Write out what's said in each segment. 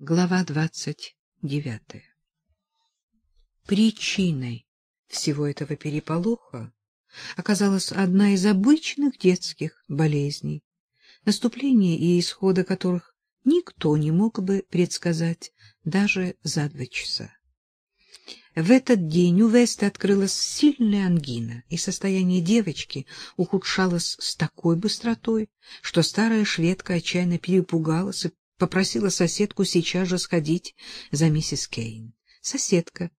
Глава двадцать девятая. Причиной всего этого переполоха оказалась одна из обычных детских болезней, наступление и исхода которых никто не мог бы предсказать даже за два часа. В этот день у Веста открылась сильная ангина, и состояние девочки ухудшалось с такой быстротой, что старая шведка отчаянно перепугалась и попросила соседку сейчас же сходить за миссис Кейн. Соседка,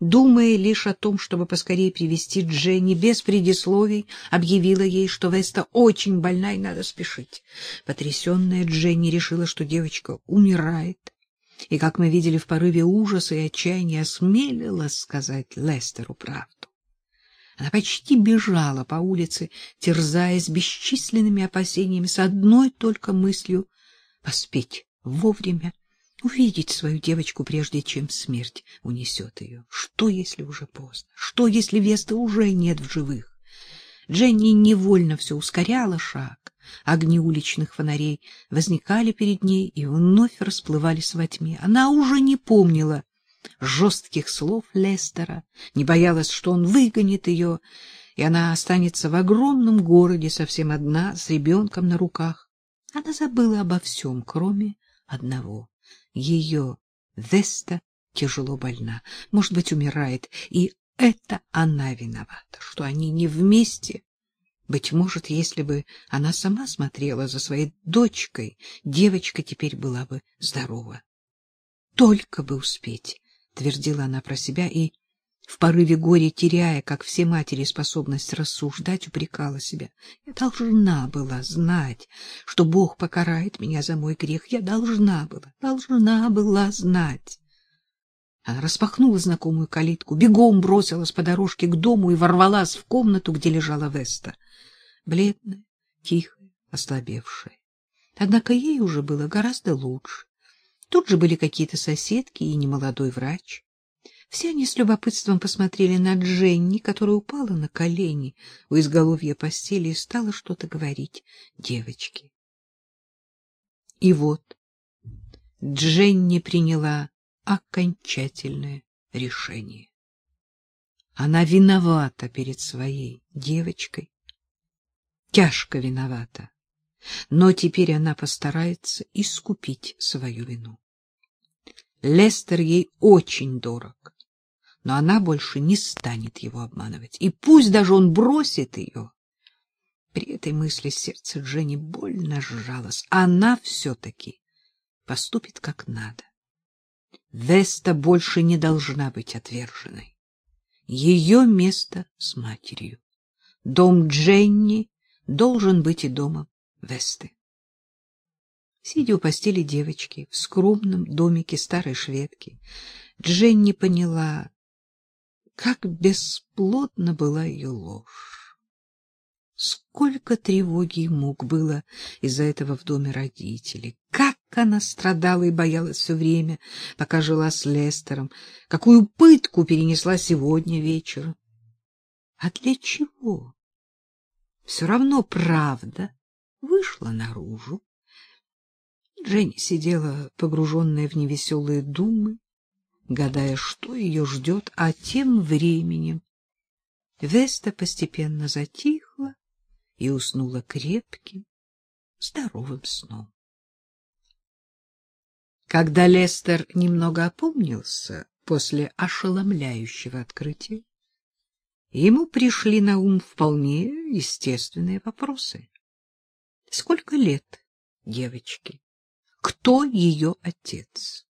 думая лишь о том, чтобы поскорее привести Дженни без предисловий, объявила ей, что Веста очень больна и надо спешить. Потрясенная Дженни решила, что девочка умирает, и, как мы видели в порыве ужаса и отчаяния, осмелилась сказать Лестеру правду. Она почти бежала по улице, терзаясь бесчисленными опасениями с одной только мыслью поспеть вовремя, увидеть свою девочку, прежде чем смерть унесет ее. Что, если уже поздно? Что, если Веста уже нет в живых? Дженни невольно все ускоряла шаг. Огни уличных фонарей возникали перед ней и вновь расплывались во тьме. Она уже не помнила жестких слов Лестера, не боялась, что он выгонит ее, и она останется в огромном городе совсем одна, с ребенком на руках. Она забыла обо всем, кроме одного. Ее Веста тяжело больна, может быть, умирает, и это она виновата, что они не вместе. Быть может, если бы она сама смотрела за своей дочкой, девочка теперь была бы здорова. Только бы успеть, твердила она про себя и в порыве горя теряя, как все матери, способность рассуждать, упрекала себя. Я должна была знать, что Бог покарает меня за мой грех. Я должна была, должна была знать. Она распахнула знакомую калитку, бегом бросилась по дорожке к дому и ворвалась в комнату, где лежала Веста. Бледная, тихая, ослабевшая. Однако ей уже было гораздо лучше. Тут же были какие-то соседки и немолодой врач. Все они с любопытством посмотрели на Дженни, которая упала на колени у изголовья постели и стала что-то говорить девочке. И вот Дженни приняла окончательное решение. Она виновата перед своей девочкой, тяжко виновата, но теперь она постарается искупить свою вину. Лестер ей очень дорог но она больше не станет его обманывать. И пусть даже он бросит ее. При этой мысли сердце Дженни больно сжалось. Она все-таки поступит как надо. Веста больше не должна быть отверженной. Ее место с матерью. Дом Дженни должен быть и домом Весты. Сидя у постели девочки в скромном домике старой шведки, Дженни поняла, как бесплодна была ее ложь! Сколько тревоги и мук было из-за этого в доме родителей! Как она страдала и боялась все время, пока жила с Лестером! Какую пытку перенесла сегодня вечером! А для чего? Все равно правда вышла наружу. Женя сидела погруженная в невеселые думы, гадая, что ее ждет, а тем временем Веста постепенно затихла и уснула крепким, здоровым сном. Когда Лестер немного опомнился после ошеломляющего открытия, ему пришли на ум вполне естественные вопросы. Сколько лет девочке? Кто ее отец?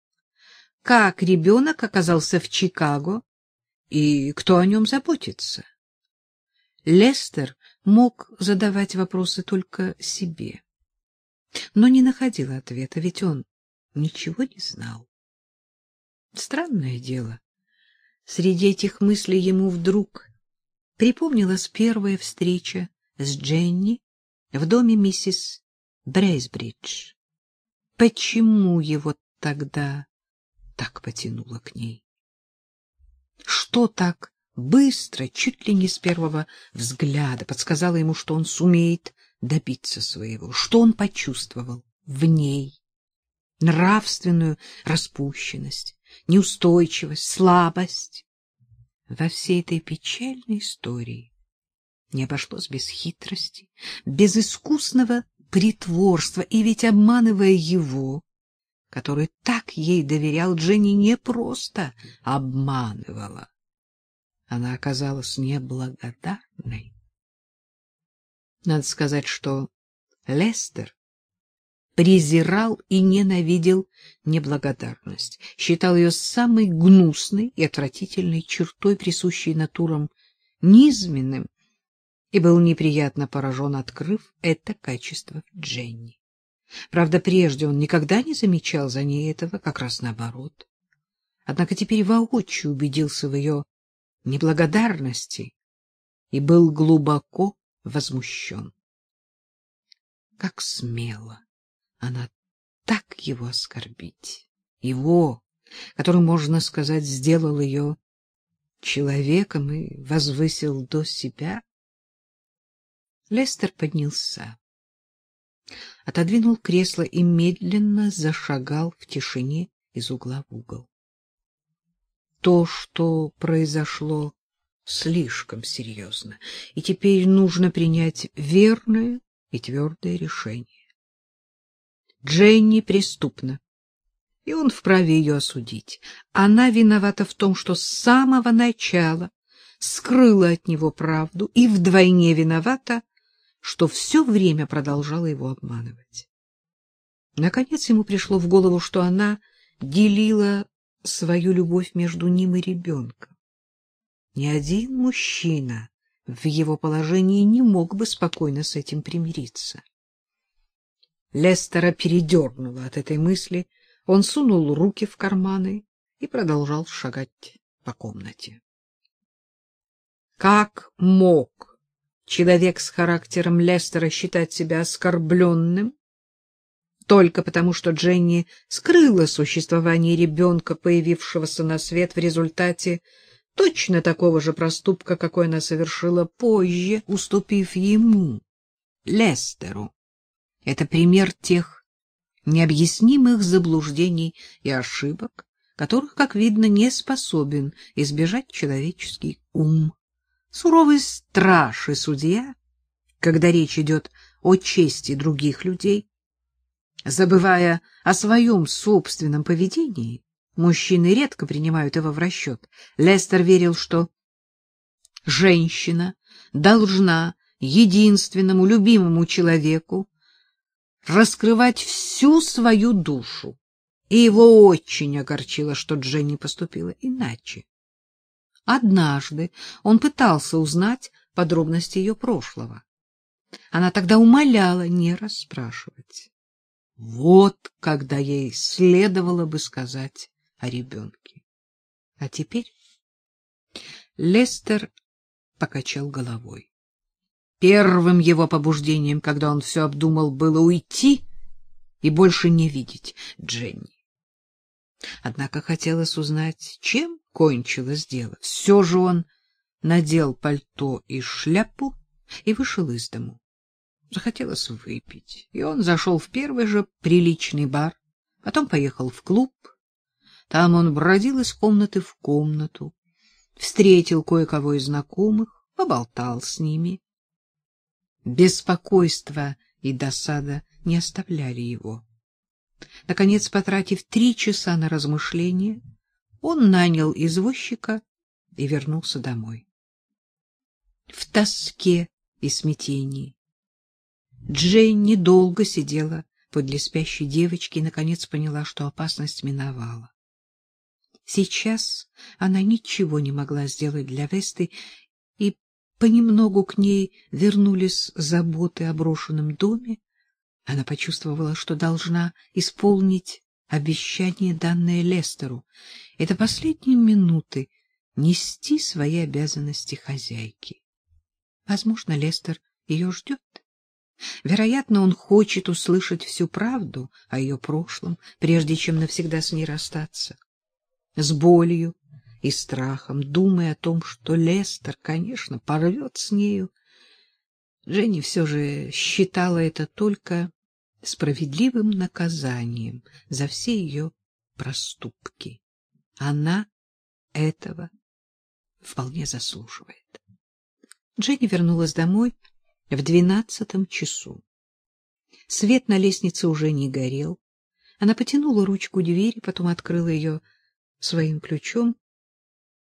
Как ребенок оказался в Чикаго и кто о нем заботится. Лестер мог задавать вопросы только себе, но не находил ответа, ведь он ничего не знал. Странное дело, среди этих мыслей ему вдруг припомнилась первая встреча с Дженни в доме миссис Брейсбридж. Почему его тогда так потянуло к ней. Что так быстро, чуть ли не с первого взгляда, подсказало ему, что он сумеет добиться своего, что он почувствовал в ней. нравственную распущенность, неустойчивость, слабость. Во всей этой печальной истории не обошлось без хитрости, без искусного притворства, и ведь, обманывая его, который так ей доверял, Дженни не просто обманывала. Она оказалась неблагодарной. Надо сказать, что Лестер презирал и ненавидел неблагодарность, считал ее самой гнусной и отвратительной чертой, присущей натурам низменным, и был неприятно поражен, открыв это качество в Дженни. Правда, прежде он никогда не замечал за ней этого, как раз наоборот. Однако теперь воочию убедился в ее неблагодарности и был глубоко возмущен. Как смело она так его оскорбить, его, который, можно сказать, сделал ее человеком и возвысил до себя. Лестер поднялся, отодвинул кресло и медленно зашагал в тишине из угла в угол. То, что произошло, слишком серьезно, и теперь нужно принять верное и твердое решение. Дженни преступна, и он вправе ее осудить. Она виновата в том, что с самого начала скрыла от него правду, и вдвойне виновата, что все время продолжала его обманывать. Наконец ему пришло в голову, что она делила свою любовь между ним и ребенком. Ни один мужчина в его положении не мог бы спокойно с этим примириться. Лестера передернуло от этой мысли, он сунул руки в карманы и продолжал шагать по комнате. Как мог человек с характером Лестера считать себя оскорбленным только потому, что Дженни скрыла существование ребенка, появившегося на свет в результате точно такого же проступка, какой она совершила позже, уступив ему, Лестеру. Это пример тех необъяснимых заблуждений и ошибок, которых, как видно, не способен избежать человеческий ум. Суровый страж и судья, когда речь идет о чести других людей, забывая о своем собственном поведении, мужчины редко принимают его в расчет. Лестер верил, что женщина должна единственному любимому человеку раскрывать всю свою душу, и его очень огорчило, что Дженни поступила иначе. Однажды он пытался узнать подробности ее прошлого. Она тогда умоляла не расспрашивать. Вот когда ей следовало бы сказать о ребенке. А теперь Лестер покачал головой. Первым его побуждением, когда он все обдумал, было уйти и больше не видеть Дженни. Однако хотелось узнать, чем кончилось дело. Все же он надел пальто и шляпу и вышел из дому. Захотелось выпить, и он зашел в первый же приличный бар, потом поехал в клуб. Там он бродил из комнаты в комнату, встретил кое-кого из знакомых, поболтал с ними. Беспокойство и досада не оставляли его. Наконец, потратив три часа на размышления, он нанял извозчика и вернулся домой. В тоске и смятении Дженни долго сидела подле спящей девочки и, наконец, поняла, что опасность миновала. Сейчас она ничего не могла сделать для Весты и понемногу к ней вернулись заботы о брошенном доме. Она почувствовала, что должна исполнить обещание, данное Лестеру. Это последние минуты нести свои обязанности хозяйки. Возможно, Лестер ее ждет. Вероятно, он хочет услышать всю правду о ее прошлом, прежде чем навсегда с ней расстаться. С болью и страхом, думая о том, что Лестер, конечно, порвет с нею. Женя все же считала это только справедливым наказанием за все ее проступки. Она этого вполне заслуживает. Дженни вернулась домой в двенадцатом часу. Свет на лестнице уже не горел. Она потянула ручку двери, потом открыла ее своим ключом.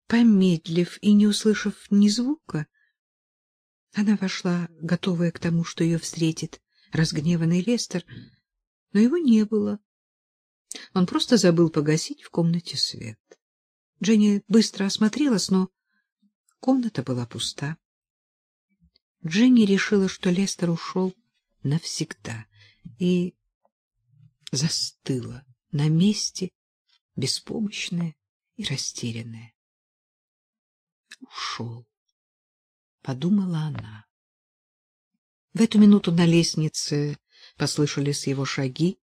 Помедлив и не услышав ни звука, она вошла, готовая к тому, что ее встретит разгневанный Лестер, но его не было. Он просто забыл погасить в комнате свет. Дженни быстро осмотрелась, но комната была пуста. Дженни решила, что Лестер ушел навсегда, и застыла на месте, беспомощная и растерянная. Ушел, подумала она. В эту минуту на лестнице послышались его шаги.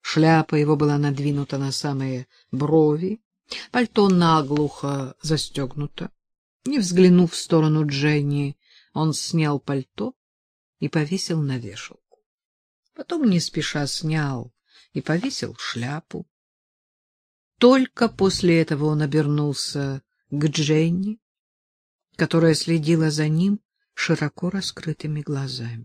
Шляпа его была надвинута на самые брови, пальто наглухо застегнуто. Не взглянув в сторону Дженни, он снял пальто и повесил на вешалку. Потом не спеша снял и повесил шляпу. Только после этого он обернулся к Дженни, которая следила за ним широко раскрытыми глазами.